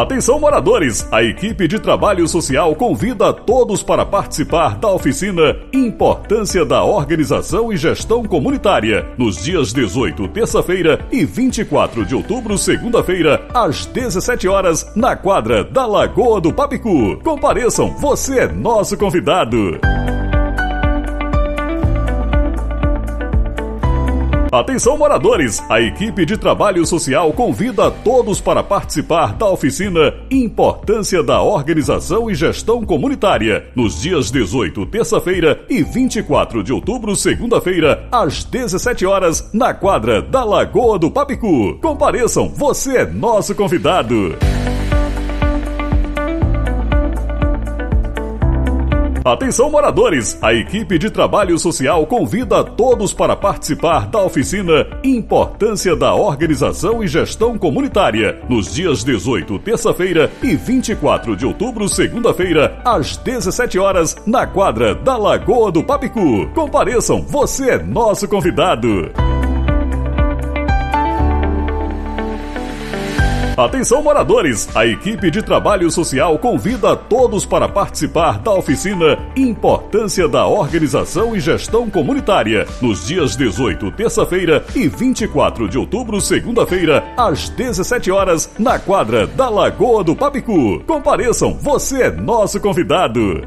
Atenção moradores, a equipe de trabalho social convida todos para participar da oficina Importância da Organização e Gestão Comunitária, nos dias 18, terça-feira e 24 de outubro, segunda-feira, às 17 horas, na quadra da Lagoa do Papicu. Compareçam, você é nosso convidado. Atenção moradores, a equipe de trabalho social convida todos para participar da oficina Importância da Organização e Gestão Comunitária, nos dias 18, terça-feira e 24 de outubro, segunda-feira, às 17 horas, na quadra da Lagoa do Papicu. Compareçam, você é nosso convidado. Atenção moradores, a equipe de trabalho social convida todos para participar da oficina Importância da Organização e Gestão Comunitária, nos dias 18, terça-feira e 24 de outubro, segunda-feira, às 17 horas, na quadra da Lagoa do Papicu. Compareçam, você é nosso convidado. Atenção moradores, a equipe de trabalho social convida todos para participar da oficina Importância da Organização e Gestão Comunitária, nos dias 18, terça-feira e 24 de outubro, segunda-feira, às 17 horas, na quadra da Lagoa do Papicu. Compareçam, você é nosso convidado.